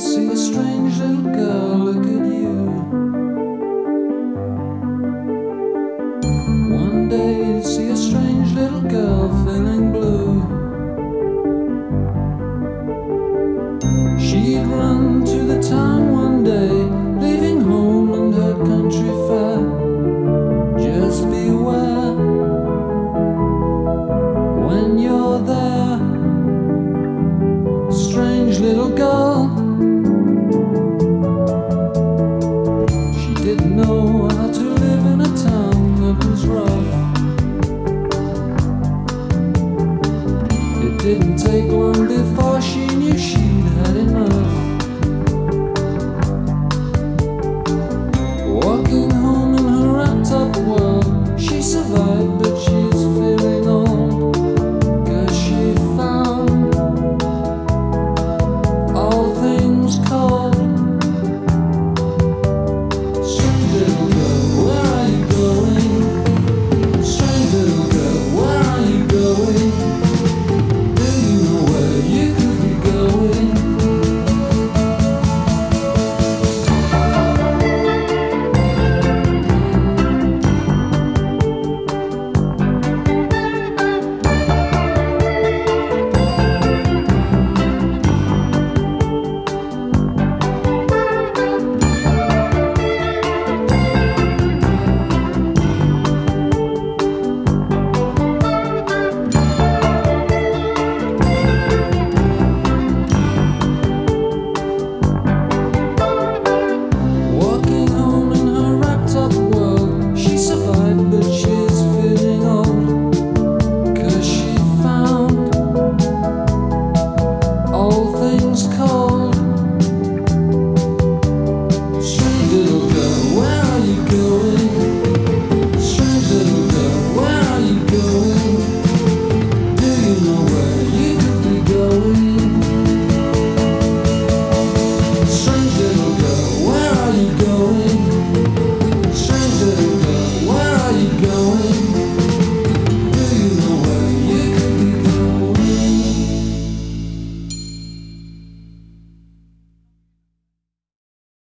see a strange little girl didn't take long before she knew she'd had enough. Walking home in her wrapped up world, she survived.